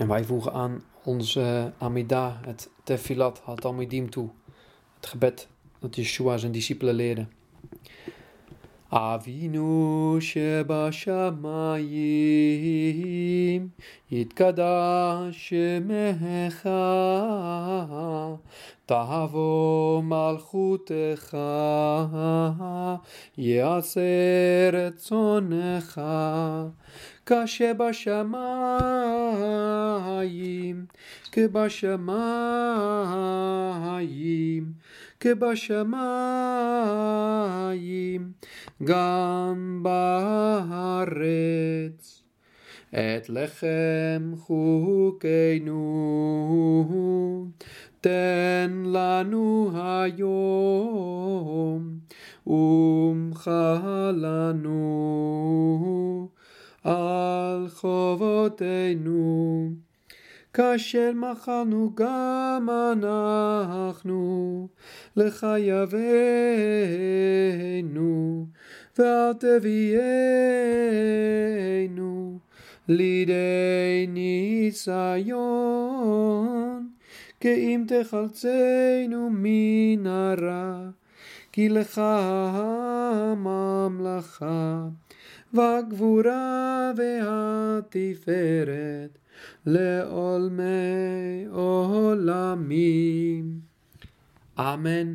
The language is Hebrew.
En wij voegen aan onze Amida, het Tefilat, Hatamidim toe. Het gebed dat Yeshua zijn discipelen leerde. Avinu Sheba Shamayim Yitkadash Mecha Tavo Malchutecha יעשה רצונך, כשבשמיים, כבשמיים, כבשמיים, גם בארץ. את לחם חוקנו, תן לנו היום, ומחה לנו על חובותינו. כאשר מחלנו גם אנחנו לחייבינו, ואל תביאנו לידי ניסיון, כי אם תחלצנו מן הרע, כי לך הממלכה, והגבורה והתפארת, לעולמי עולמים. אמן